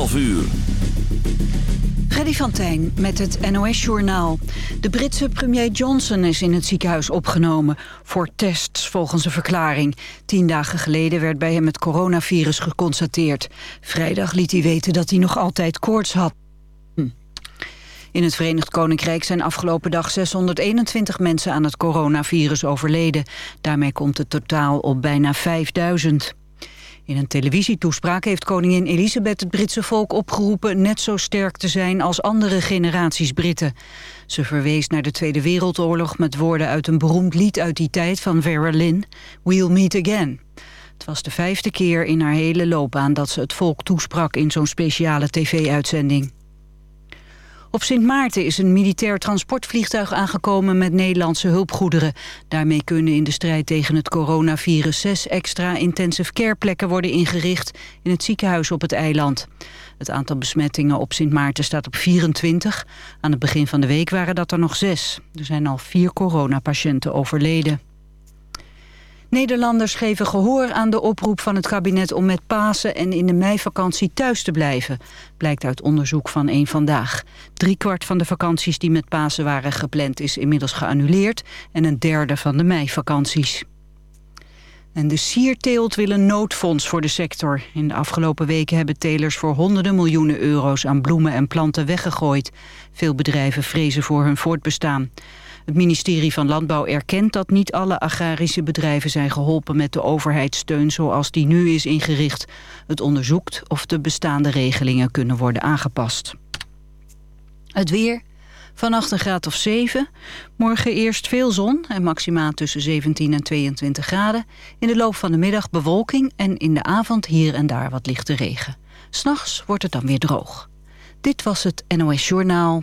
12 uur. Freddy van Tijn met het NOS-journaal. De Britse premier Johnson is in het ziekenhuis opgenomen... voor tests volgens een verklaring. Tien dagen geleden werd bij hem het coronavirus geconstateerd. Vrijdag liet hij weten dat hij nog altijd koorts had. In het Verenigd Koninkrijk zijn afgelopen dag 621 mensen aan het coronavirus overleden. Daarmee komt het totaal op bijna 5000. In een televisietoespraak heeft koningin Elisabeth het Britse volk opgeroepen net zo sterk te zijn als andere generaties Britten. Ze verwees naar de Tweede Wereldoorlog met woorden uit een beroemd lied uit die tijd van Vera Lynn, We'll Meet Again. Het was de vijfde keer in haar hele loopbaan dat ze het volk toesprak in zo'n speciale tv-uitzending. Op Sint Maarten is een militair transportvliegtuig aangekomen met Nederlandse hulpgoederen. Daarmee kunnen in de strijd tegen het coronavirus zes extra intensive care plekken worden ingericht in het ziekenhuis op het eiland. Het aantal besmettingen op Sint Maarten staat op 24. Aan het begin van de week waren dat er nog zes. Er zijn al vier coronapatiënten overleden. Nederlanders geven gehoor aan de oproep van het kabinet om met Pasen en in de meivakantie thuis te blijven, blijkt uit onderzoek van één Vandaag. Driekwart van de vakanties die met Pasen waren gepland is inmiddels geannuleerd en een derde van de meivakanties. En de sierteelt wil een noodfonds voor de sector. In de afgelopen weken hebben telers voor honderden miljoenen euro's aan bloemen en planten weggegooid. Veel bedrijven vrezen voor hun voortbestaan. Het ministerie van Landbouw erkent dat niet alle agrarische bedrijven zijn geholpen met de overheidssteun zoals die nu is ingericht. Het onderzoekt of de bestaande regelingen kunnen worden aangepast. Het weer. Vannacht een graad of 7. Morgen eerst veel zon en maximaal tussen 17 en 22 graden. In de loop van de middag bewolking en in de avond hier en daar wat lichte regen. S'nachts wordt het dan weer droog. Dit was het NOS Journaal.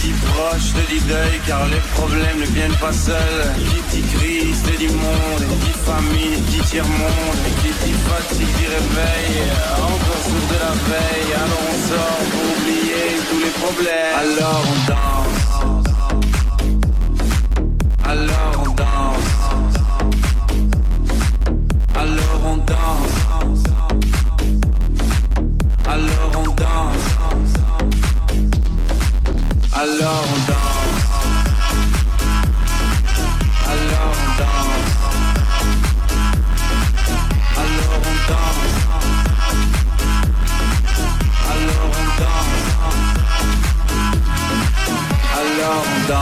dit proche, te deuil, car les problèmes ne viennent pas seuls. Qui dit crise, te dit monde, dit famille, dit tiers-monde, qui dit fatigue, dit réveil, encore sourd de la veille. Alors on sort pour oublier tous les problèmes. Alors on danse. Alors on danse. Alors on danse. Alors on danse. Alors on danse. Alors on danse. Alors on danse. Alors on danse. Alors on.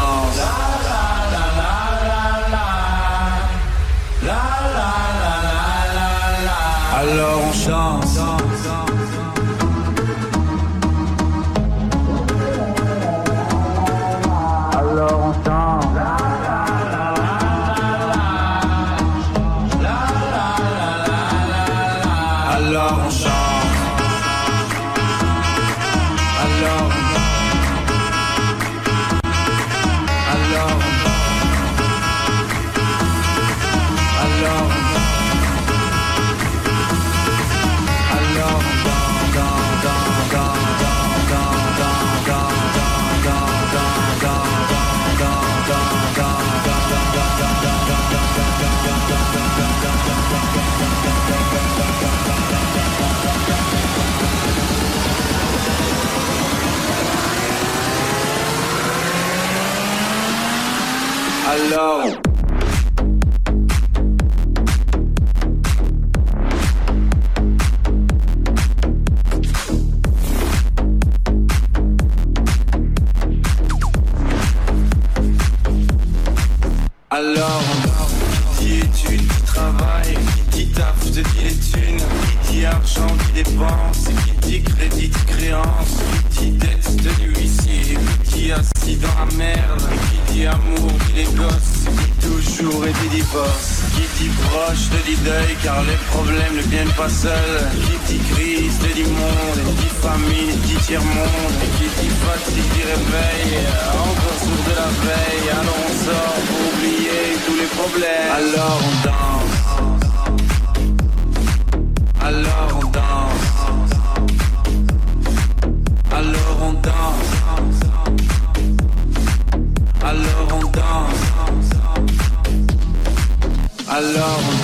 Alors on chante. love. Seuls, qui dit crise, te dit monde, qui famine, qui tiers-monde, qui dit fatigue, dit réveil, encore sourd de la veille, alors on sort pour oublier tous les problèmes, alors on danse. Alors on danse. Alors on danse. Alors on danse. Alors on danse.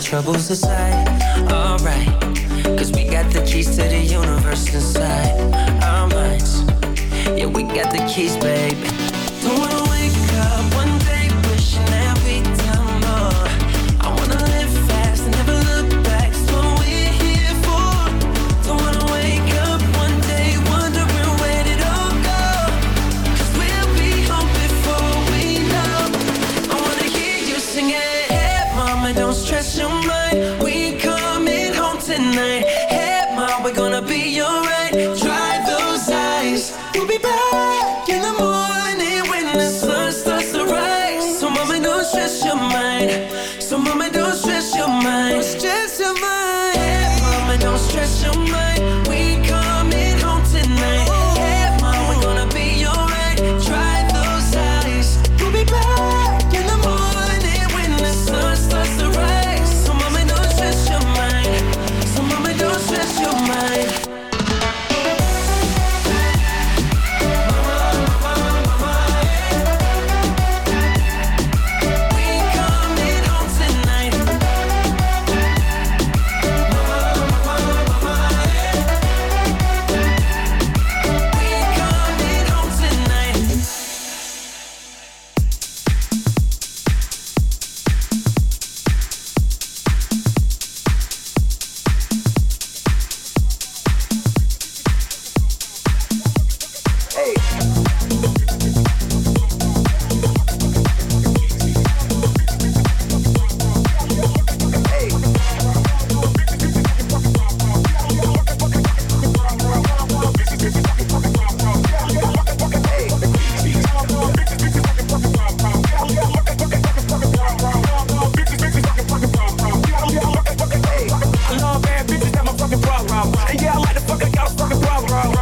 Troubles aside.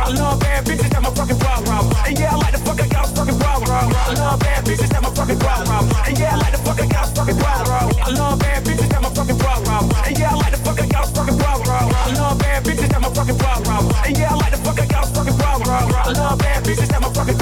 I love bad bitches that my fucking problem. And yeah, I like fuck I got a fucking problem. I love bad bitches that my fucking. And yeah, I like fuck I got a fucking problem. I love bad bitches that my fucking. And yeah, I like fuck I got a fucking problem. I love bad bitches that my fucking. And yeah, I like fuck I got a fucking problem. I love bad bitches that my fucking.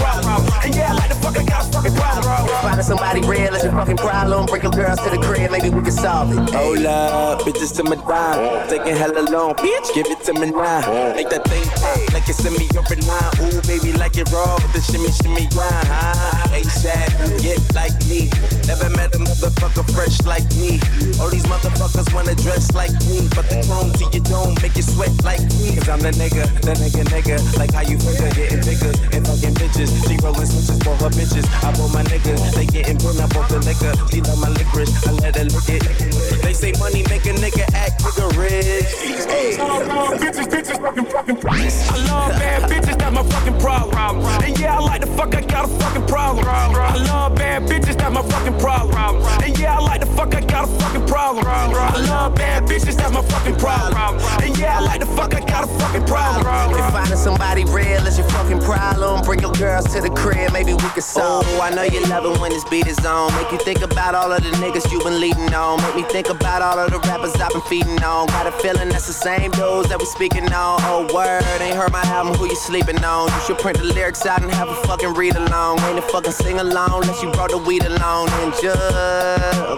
And yeah, I like fuck I got a fucking problem. Finding somebody real, let's fucking problem. Bring your girls to the crib, maybe we can solve it. Hold up, bitches to my dime. Taking hella long, bitch, give it to me now. Make that thing pop like it's in me over now. Ooh, baby, like it raw with the shimmy, shimmy, yeah. ASAP, get like me. Never met a motherfucker fresh like me. All these motherfuckers wanna dress like me. But the chrome to your dome make you sweat like me. Cause I'm the nigga, the nigga, nigga. Like how you figure, getting bigger and fucking bitches. She rolling switches for her bitches. I bought my niggas, they getting burned up off the liquor. She love my licorice, I let her lick it. They say money make a nigga act nigga rich. Hey. Bitches, bitches, fucking, fucking. I love bad bitches, that's my fucking problem. And yeah, I like the fuck, I got a fucking problem. I love bad bitches, that's my fucking problem. And yeah, I like the fuck, I got a fucking problem. I love bad bitches, that's my fucking problem. And yeah, I like the fuck, I got a fucking problem. If finding somebody real is your fucking problem, bring your girls to the crib, maybe we can solve. Oh, I know you love it when this beat is on. Make you think about all of the niggas you been leading on. Make me think about all of the rappers I've been feeding on. Got a feeling that's the same dudes that we speaking on. Oh, word, ain't heard my album, who you sleeping on? You should print the lyrics out and have a fucking read along. Ain't a fucking sing along unless you brought the weed along. And just,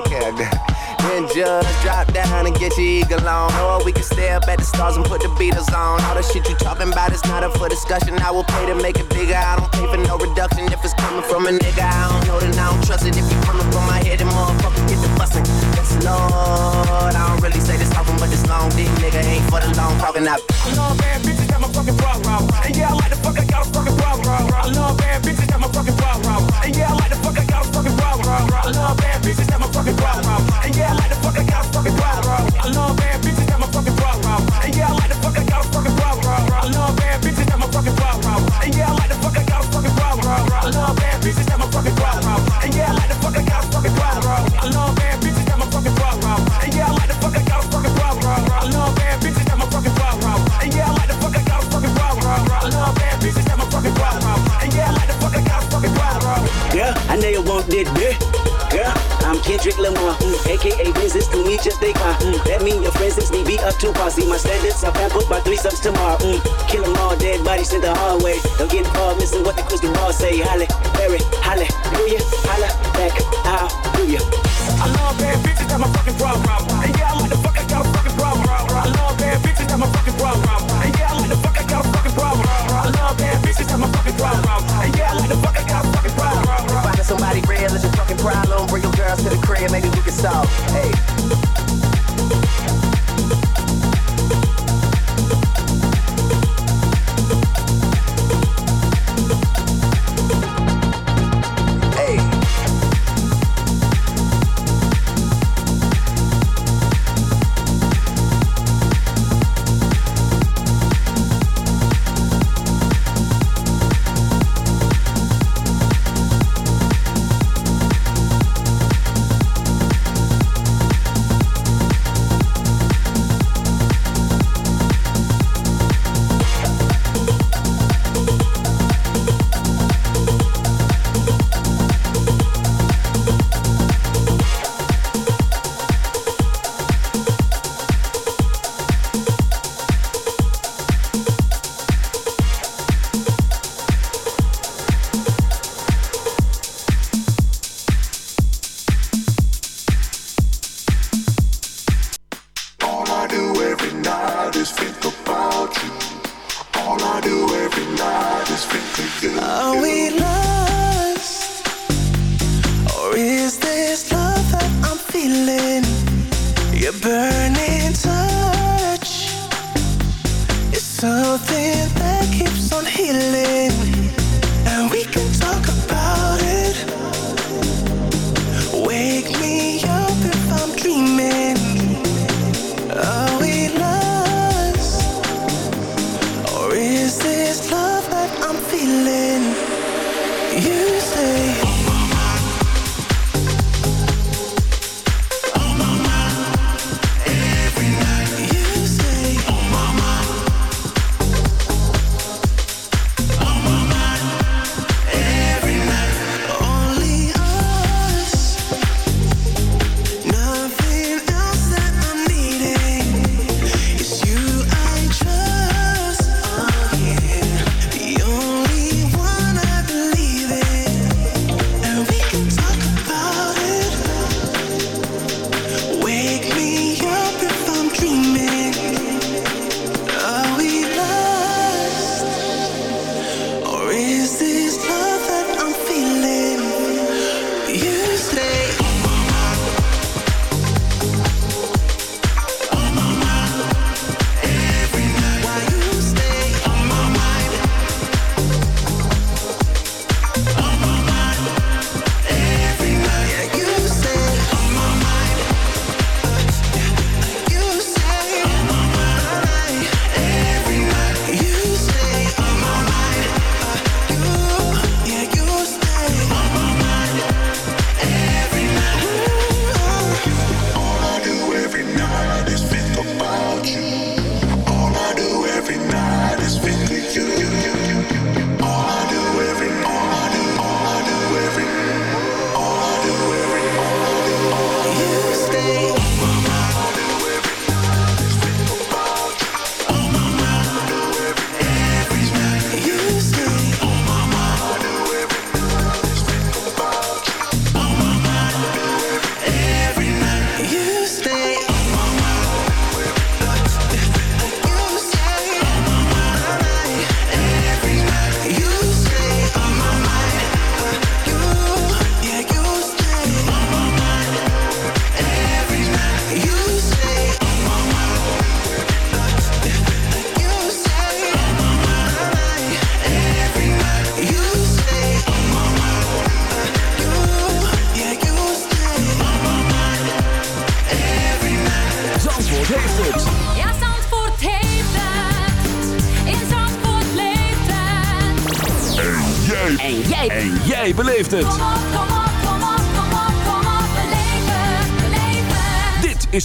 okay, I got then just drop down and get your eagle on. Or we can stay up at the stars and put the Beatles on. All the shit you talking about is not up for discussion. I will pay to make it bigger. I don't pay for no reduction. If it's coming from a nigga, I don't know, then I don't trust it. If you coming from my head, then motherfucker get the bustin'. Yes, Lord. I don't really say this often, but this long dick nigga ain't for the long talking. I love bad bitches, that's my fucking problem. And yeah, I like the fuck, I got a fucking problem. I love bad bitches, that's my fucking problem. And yeah, I like the fuck, I got a fucking problem. I love bad bitches, that's my fucking problem. Bitch. Girl, I'm Kendrick Lamar, mm, aka business to me just they car. Mm, that mean your friends six be up to posse. My standards are pampered by three subs tomorrow. Mm, kill 'em all, dead bodies in the hallway. Don't get involved, listen what the crystal ball say. Halle, Berry, hallelujah, holla back, hallelujah. I love bad bitches, that's my fucking problem. Problem. Bring your girls to the crib, maybe we can solve. Hey.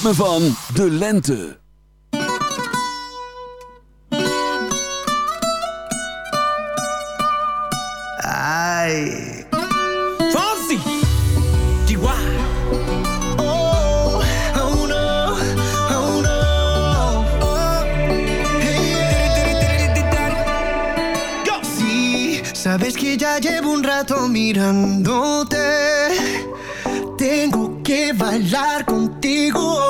ritme van de lente. Ai. Oh, oh no, oh no. Go. Sabes que ya llevo un rato mirándote. Tengo que bailar contigo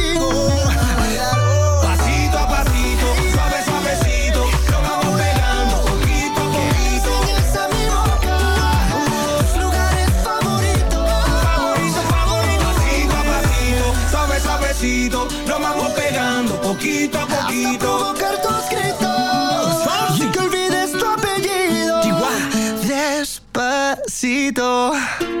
besito.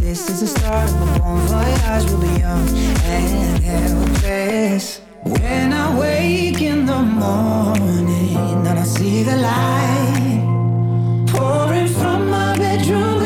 This is the start of a long voyage. We'll be young and helpless. When I wake in the morning and I see the light pouring from my bedroom.